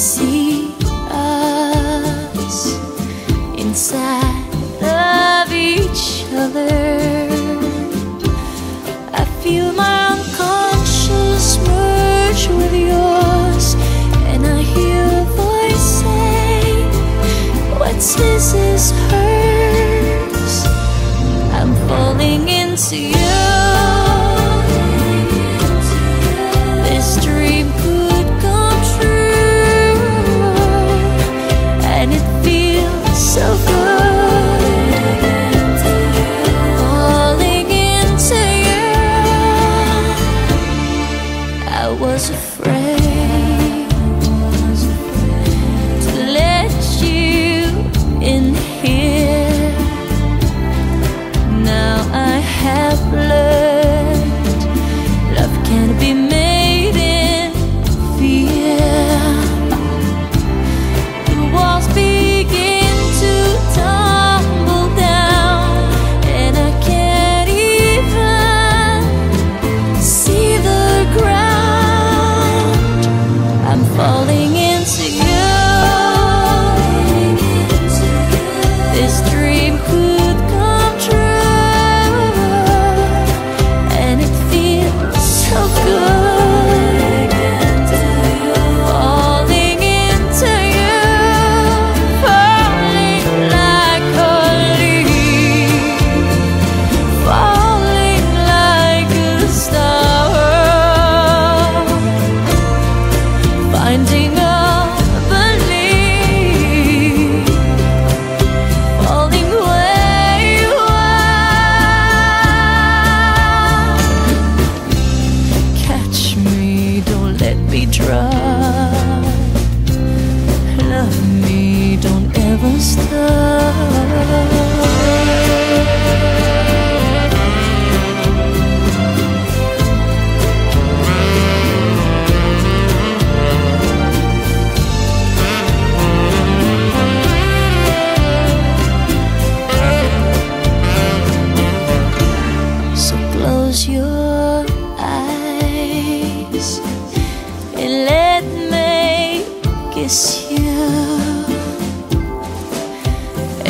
see us inside of each other. I feel my unconscious merge with yours, and I hear a voice say, What's this is hers. I'm falling into you. as a friend. love me, don't ever stop.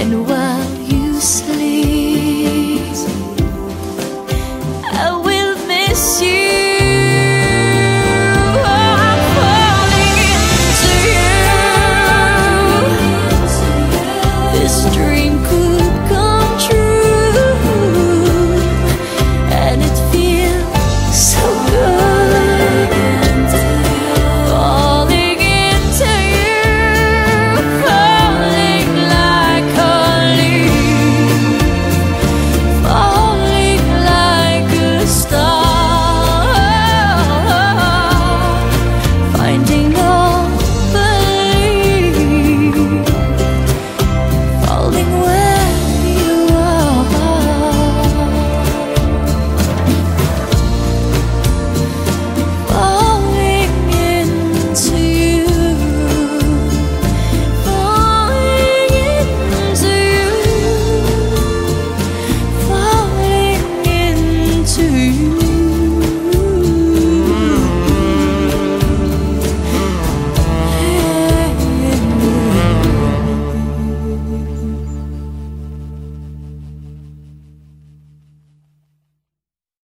and while you sleep.